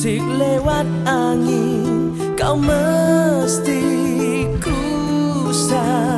Bisik lewat angin Kau mesti ku sangka